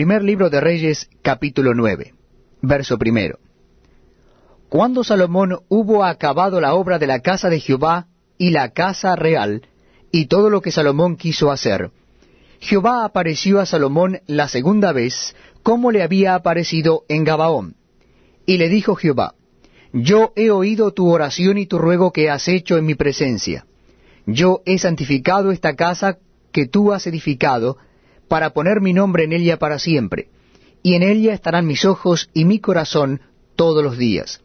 Primer libro de Reyes, capítulo 9, verso primero. Cuando Salomón hubo acabado la obra de la casa de Jehová y la casa real, y todo lo que Salomón quiso hacer, Jehová apareció a Salomón la segunda vez, como le había aparecido en Gabaón. Y le dijo Jehová, Yo he oído tu oración y tu ruego que has hecho en mi presencia. Yo he santificado esta casa que tú has edificado, para poner mi nombre en ella para siempre, y en ella estarán mis ojos y mi corazón todos los días.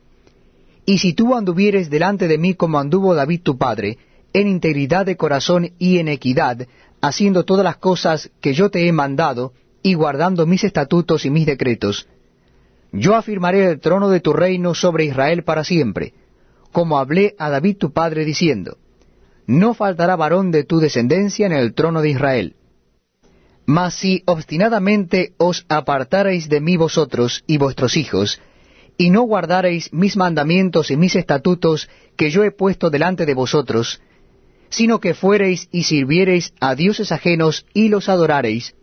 Y si tú anduvieres delante de mí como anduvo David tu padre, en integridad de corazón y en equidad, haciendo todas las cosas que yo te he mandado, y guardando mis estatutos y mis decretos, yo afirmaré el trono de tu reino sobre Israel para siempre, como hablé a David tu padre diciendo, no faltará varón de tu descendencia en el trono de Israel. Mas si obstinadamente os apartareis de mí vosotros y vuestros hijos, y no guardareis mis mandamientos y mis estatutos que yo he puesto delante de vosotros, sino que fuereis y sirviereis a dioses ajenos y los adorareis,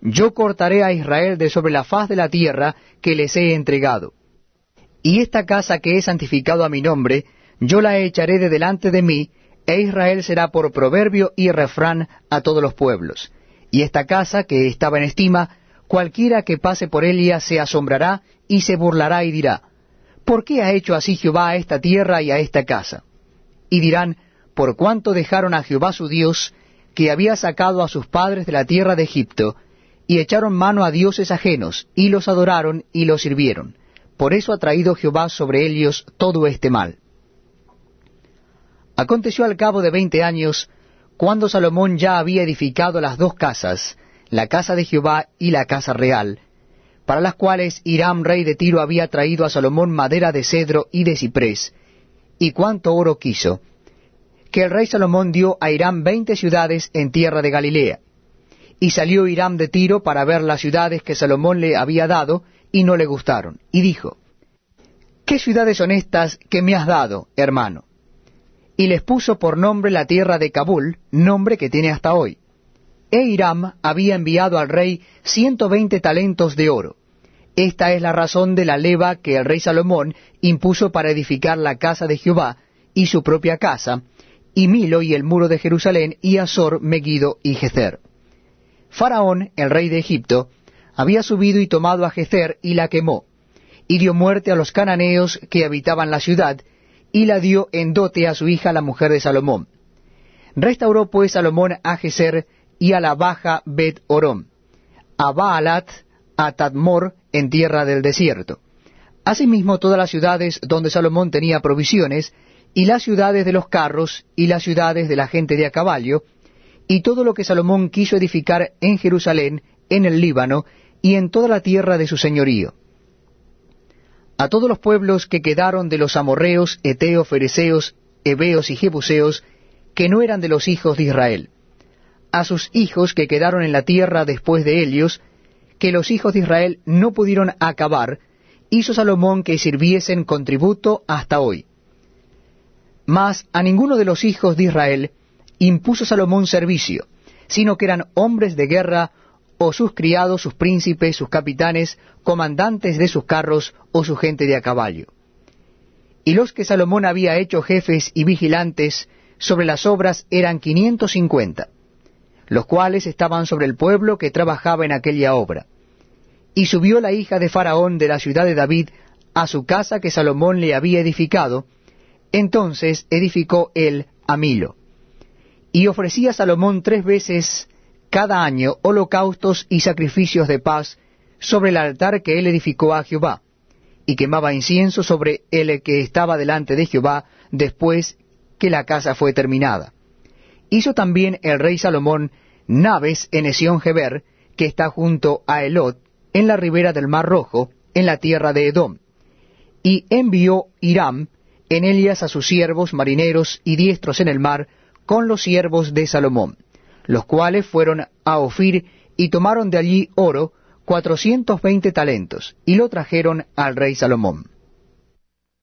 yo cortaré a Israel de sobre la faz de la tierra que les he entregado. Y esta casa que he santificado a mi nombre, yo la echaré de delante de mí, e Israel será por proverbio y refrán a todos los pueblos y esta casa, que estaba en estima, cualquiera que pase por ella se asombrará y se burlará y dirá, ¿por qué ha hecho así Jehová a esta tierra y a esta casa? Y dirán, por cuánto dejaron a Jehová su Dios, que había sacado a sus padres de la tierra de Egipto, y echaron mano a dioses ajenos, y los adoraron y los sirvieron. Por eso ha traído Jehová sobre ellos todo este mal. Aconteció al cabo de veinte años, cuando Salomón ya había edificado las dos casas, la casa de Jehová y la casa real, para las cuales Hiram rey de Tiro había traído a Salomón madera de cedro y de ciprés, y cuánto oro quiso, que el rey Salomón dio a Hiram veinte ciudades en tierra de Galilea. Y salió Hiram de Tiro para ver las ciudades que Salomón le había dado, y no le gustaron, y dijo, ¿Qué ciudades son estas que me has dado, hermano? Y les puso por nombre la tierra de Kabul, nombre que tiene hasta hoy. E Hiram había enviado al rey ciento veinte talentos de oro. Esta es la razón de la leva que el rey Salomón impuso para edificar la casa de Jehová y su propia casa, y Milo y el muro de Jerusalén, y Azor, Megiddo y Gezer. Faraón, el rey de Egipto, había subido y tomado a Gezer y la quemó, y dio muerte a los cananeos que habitaban la ciudad, y la dio en dote a su hija la mujer de Salomón. Restauró pues Salomón a Geser y a la baja Bet Orom, a Baalat, a Tadmor en tierra del desierto. Asimismo todas las ciudades donde Salomón tenía provisiones, y las ciudades de los carros, y las ciudades de la gente de a caballo, y todo lo que Salomón quiso edificar en Jerusalén, en el Líbano, y en toda la tierra de su señorío a todos los pueblos que quedaron de los amorreos, eteos, fereceos, heveos y jebuseos, que no eran de los hijos de Israel, a sus hijos que quedaron en la tierra después de ellos, que los hijos de Israel no pudieron acabar, hizo Salomón que sirviesen con tributo hasta hoy. Mas a ninguno de los hijos de Israel impuso Salomón servicio, sino que eran hombres de guerra o sus criados, sus príncipes, sus capitanes, comandantes de sus carros o su gente de a caballo. Y los que Salomón había hecho jefes y vigilantes sobre las obras eran quinientos cincuenta, los cuales estaban sobre el pueblo que trabajaba en aquella obra. Y subió la hija de Faraón de la ciudad de David a su casa que Salomón le había edificado, entonces edificó él a Milo. Y ofrecía Salomón tres veces cada año holocaustos y sacrificios de paz sobre el altar que él edificó a Jehová, y quemaba incienso sobre el que estaba delante de Jehová después que la casa fue terminada. Hizo también el rey Salomón naves en Esión Geber, que está junto a Elot, en la ribera del Mar Rojo, en la tierra de Edom. Y envió Hiram en ellas a sus siervos marineros y diestros en el mar, con los siervos de Salomón los cuales fueron a Ofir y tomaron de allí oro, cuatrocientos veinte talentos, y lo trajeron al rey Salomón.